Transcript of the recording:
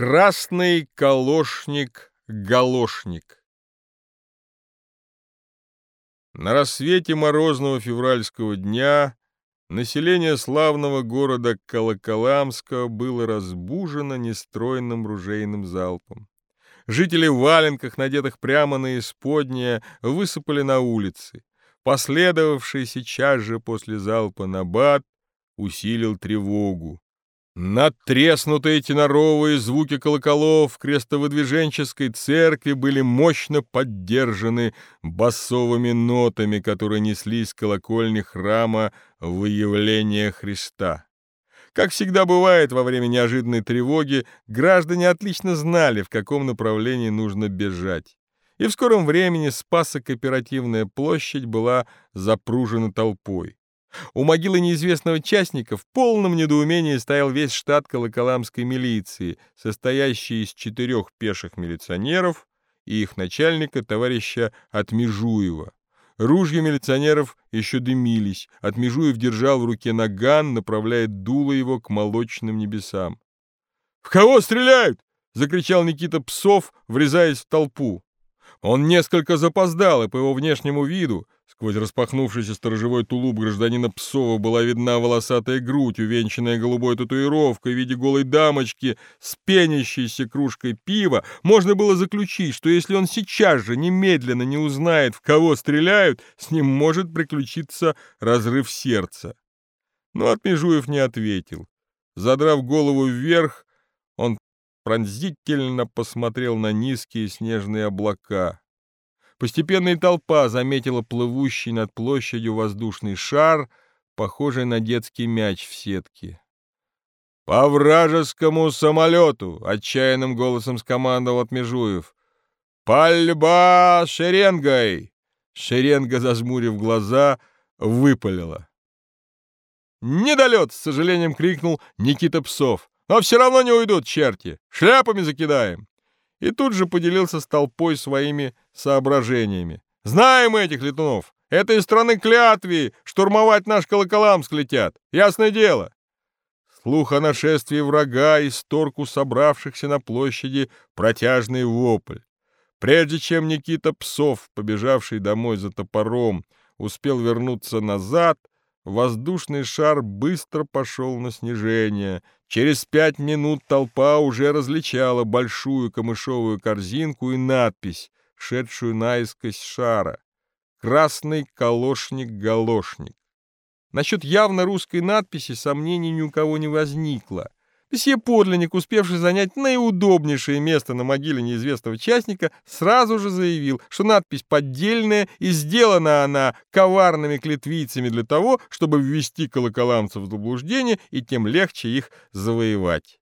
Красный калошник-галошник На рассвете морозного февральского дня население славного города Колоколамска было разбужено нестройным ружейным залпом. Жители в валенках, надетых прямо на исподнее, высыпали на улицы. Последовавший сейчас же после залпа набат усилил тревогу. Надтреснутые теноровые звуки колоколов крестовыдвиженческой церкви были мощно поддержаны басовыми нотами, которые неслись колокольни храма выявления Христа. Как всегда бывает во время неожиданной тревоги, граждане отлично знали, в каком направлении нужно бежать. И в скором времени Спасо-Кооперативная площадь была запружена толпой. У могилы неизвестного частника в полном недоумении стоял весь штат колоколамской милиции, состоящий из четырех пеших милиционеров и их начальника, товарища Отмежуева. Ружья милиционеров еще дымились. Отмежуев держал в руке наган, направляя дуло его к молочным небесам. «В кого стреляют?» — закричал Никита Псов, врезаясь в толпу. Он несколько запоздал, и по его внешнему виду Сквозь распахнувшийся сторожевой тулуп гражданина Псова была видна волосатая грудь, увенчанная голубой татуировкой в виде голой дамочки с пенящейся кружкой пива. Можно было заключить, что если он сейчас же немедленно не узнает, в кого стреляют, с ним может приключиться разрыв сердца. Но Отмежуев не ответил. Задрав голову вверх, пронзительно посмотрел на низкие снежные облака. Постепенно и толпа заметила плывущий над площадью воздушный шар, похожий на детский мяч в сетке. «По вражескому самолету!» — отчаянным голосом скомандовал Отмежуев. «Пальба шеренгой!» Шеренга, зажмурив глаза, выпалила. «Недолет!» — с сожалением крикнул Никита Псов. «Но все равно не уйдут, черти! Шляпами закидаем!» и тут же поделился с толпой своими соображениями. «Знаем этих летунов! Это из страны клятви штурмовать наш Колоколамск летят! Ясное дело!» Слух о нашествии врага исторг у собравшихся на площади протяжный вопль. Прежде чем Никита Псов, побежавший домой за топором, успел вернуться назад, Воздушный шар быстро пошел на снижение. Через пять минут толпа уже различала большую камышовую корзинку и надпись, шедшую наискось шара. «Красный калошник-галошник». Насчет явно русской надписи сомнений ни у кого не возникло. Месье Подлинник, успевший занять наиудобнейшее место на могиле неизвестного частника, сразу же заявил, что надпись поддельная и сделана она коварными клетвицами для того, чтобы ввести колоколамцев в заблуждение и тем легче их завоевать.